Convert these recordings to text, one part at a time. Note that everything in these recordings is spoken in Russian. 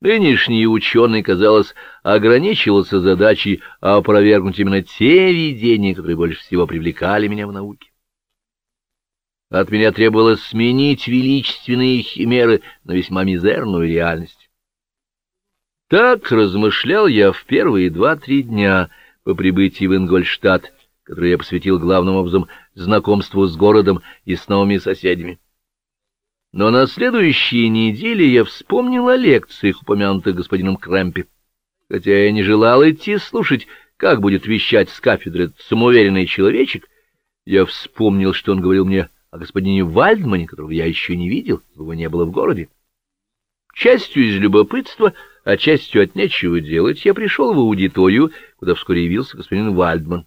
Нынешний ученый, казалось, ограничивался задачей опровергнуть именно те видения, которые больше всего привлекали меня в науке. От меня требовалось сменить величественные химеры на весьма мизерную реальность. Так размышлял я в первые два-три дня по прибытии в Ингольштадт, который я посвятил главным образом знакомству с городом и с новыми соседями. Но на следующей неделе я вспомнил о лекциях, упомянутых господином Крэмпи. Хотя я не желал идти слушать, как будет вещать с кафедры самоуверенный человечек, я вспомнил, что он говорил мне о господине Вальдмане, которого я еще не видел, его не было в городе. Частью из любопытства, а частью от нечего делать, я пришел в аудиторию, куда вскоре явился господин Вальдман.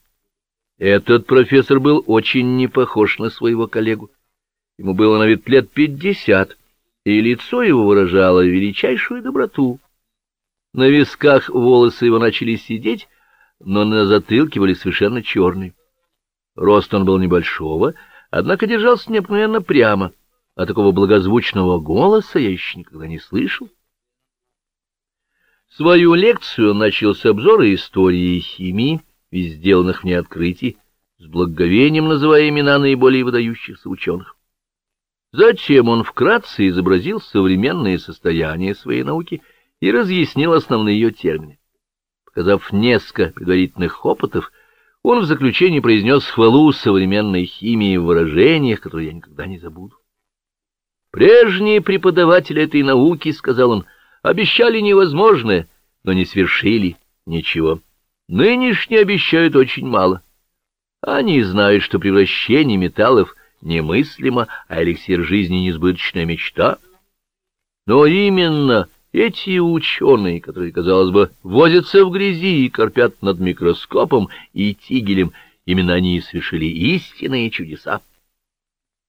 Этот профессор был очень не похож на своего коллегу. Ему было на вид лет пятьдесят, и лицо его выражало величайшую доброту. На висках волосы его начали сидеть, но на затылке были совершенно черные. Рост он был небольшого, однако держался необыкновенно прямо, а такого благозвучного голоса я еще никогда не слышал. Свою лекцию он начал с обзора истории и химии, из сделанных мне открытий, с благоговением называя имена наиболее выдающихся ученых. Затем он вкратце изобразил современное состояние своей науки и разъяснил основные ее термины. Показав несколько предварительных опытов, он в заключении произнес хвалу современной химии в выражениях, которые я никогда не забуду. «Прежние преподаватели этой науки, — сказал он, — обещали невозможное, но не свершили ничего. Нынешние обещают очень мало. Они знают, что превращение металлов немыслимо, а эликсир жизни — несбыточная мечта. Но именно эти ученые, которые, казалось бы, возятся в грязи и корпят над микроскопом и тигелем, именно они и совершили истинные чудеса.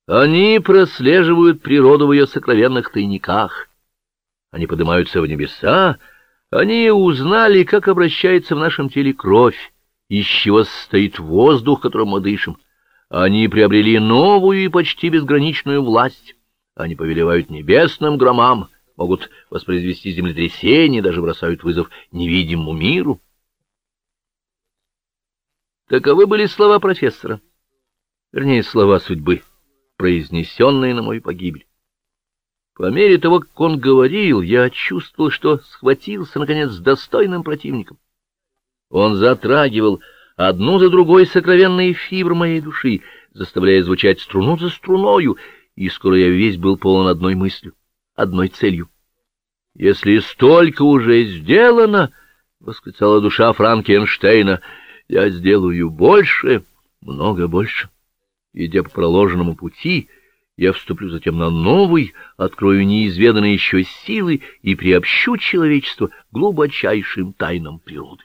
Они прослеживают природу в ее сокровенных тайниках. Они поднимаются в небеса, они узнали, как обращается в нашем теле кровь, из чего состоит воздух, которым мы дышим. Они приобрели новую и почти безграничную власть. Они повелевают небесным громам, могут воспроизвести землетрясение, даже бросают вызов невидимому миру. Таковы были слова профессора, вернее, слова судьбы, произнесенные на мою погибель. По мере того, как он говорил, я чувствовал, что схватился, наконец, с достойным противником. Он затрагивал одну за другой сокровенные фибры моей души, заставляя звучать струну за струною, и скоро я весь был полон одной мыслью, одной целью. «Если столько уже сделано, — восклицала душа Франкенштейна, — я сделаю больше, много больше. Идя по проложенному пути, — я вступлю затем на новый, открою неизведанные еще силы и приобщу человечество глубочайшим тайнам природы.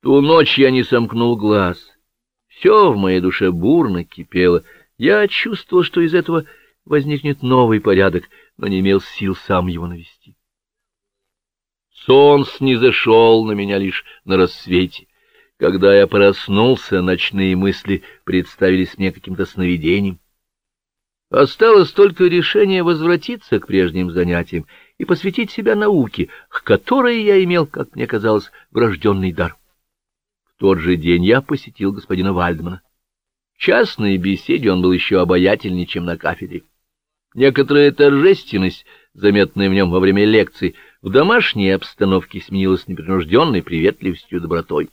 Ту ночь я не сомкнул глаз. Все в моей душе бурно кипело. Я чувствовал, что из этого возникнет новый порядок, но не имел сил сам его навести. Сон снизошел на меня лишь на рассвете. Когда я проснулся, ночные мысли представились мне каким-то сновидением. Осталось только решение возвратиться к прежним занятиям и посвятить себя науке, к которой я имел, как мне казалось, врожденный дар. Тот же день я посетил господина Вальдмана. В частной беседе он был еще обаятельнее, чем на кафедре. Некоторая торжественность, заметная в нем во время лекций, в домашней обстановке сменилась непринужденной приветливостью и добротой.